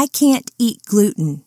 I can't eat gluten.